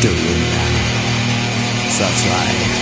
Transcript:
doing now. So that's right.